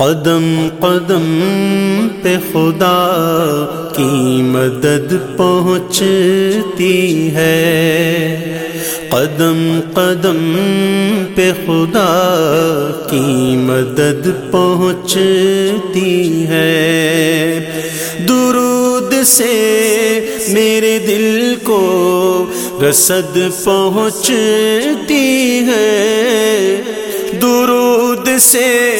قدم قدم پہ خدا کی مدد پہنچتی ہے۔ قدم قدم پہ خدا کی مدد پہنچتی ہے۔ درود سے میرے دل کو رسد پہنچتی ہے۔ درود سے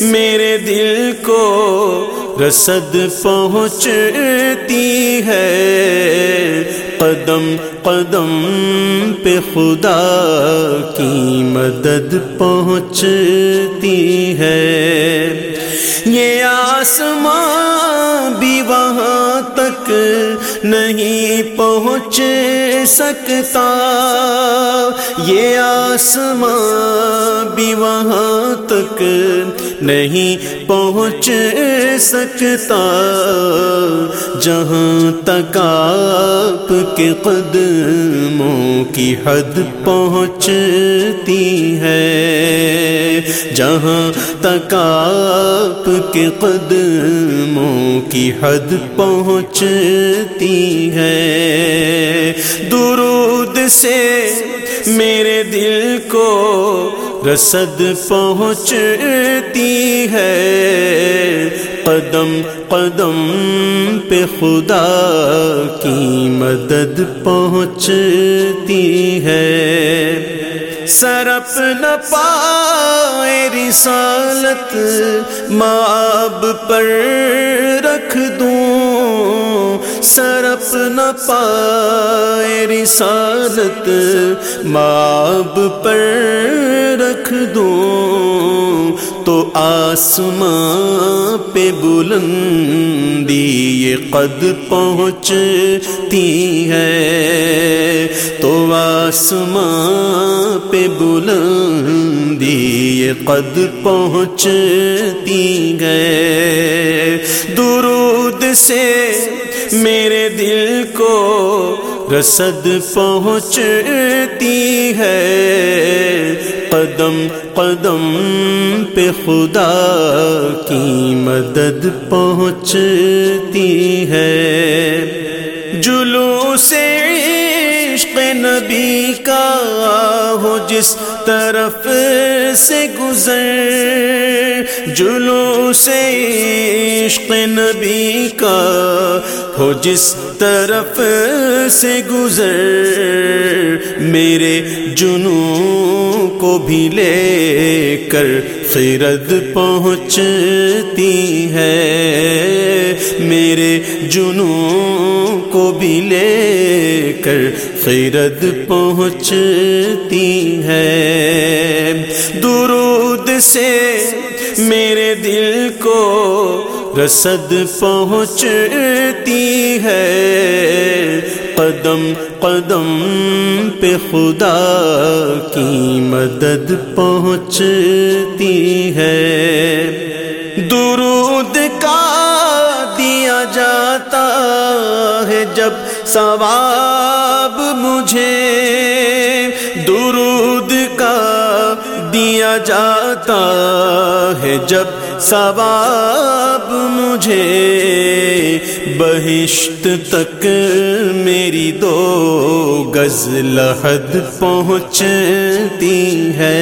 میرے دل کو رسد پہنچتی ہے۔ قدم قدم پہ خدا کی مدد پہنچتی ہے۔ یہ آسمان بھی وہاں تک نہیں پہنچ سکتا۔ یہ آسمان بھی وہاں تک نہیں پہنچ سکتا۔ جہاں تک آپ کے قدموں کی حد پہنچتی ہے۔ جہاں تک آپ کے قدموں کی حد پہنچتی ہے۔ درود سے میرے دل کو رسد پہنچتی ہے۔ قدم قدم پہ خدا کی مدد پہنچتی ہے۔ سرپ نہ پائے رسالت ماب پر رکھ دوں۔ سرپ نہ پائے رسالت ماب پر رکھ دوں۔ تو آسماں پہ بلندی یہ قد پہنچتی ہے۔ تو آسماں پہ بلندی یہ قد پہنچتی ہے۔ درود سے میرے دل کو رسد پہنچتی ہے۔ قدم قدم پہ خدا کی مدد پہنچتی ہے۔ جلو سے عشق نبی کا جس طرف سے گزر جلو سے عشق نبی کا، ہو جس طرف سے گزر، میرے جنوں کو بھی لے کر خیرد پہنچتی ہے، میرے جنوں کو بھی لے کر خیرد پہنچتی ہے۔ درود سے میرے دل کو رسد پہنچتی ہے۔ قدم قدم پہ خدا کی مدد پہنچتی ہے۔ درود کا دیا جاتا ہے جب ثواب مجھے درود کا دیا جاتا ہے جب ثواب مجھے بہشت تک میری دو گز لحد پہنچتی ہے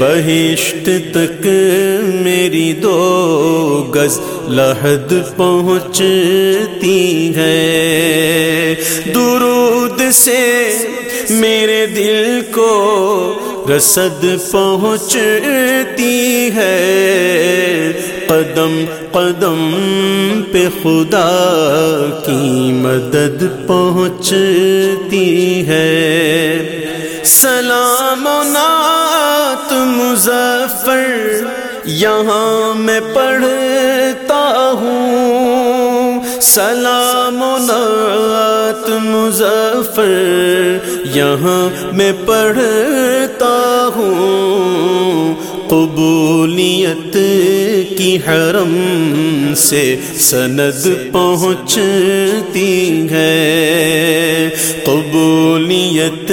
بہشت تک میری دو گز لحد پہنچتی ہے۔ درود سے میرے دل کو رسد پہنچتی ہے۔ قدم قدم پہ خدا کی مدد پہنچتی ہے۔ سلام و نعت مظفر، یہاں میں پڑھتا ہوں سلام و نعت مظفر یہاں میں پڑھتا ہوں قبولیت کی حرم سے سند پہنچتی ہے قبولیت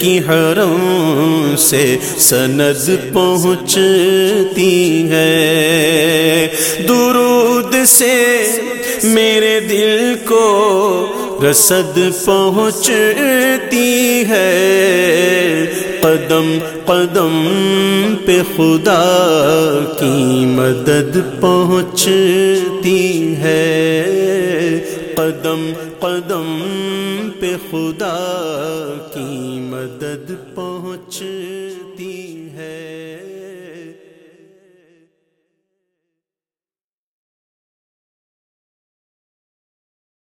کی حرم سے سند پہنچتی ہے۔ درود سے میرے دل کو رسد پہنچتی ہے۔ قدم قدم پہ خدا کی مدد پہنچتی ہے۔ قدم قدم پہ خدا کی مدد پہنچ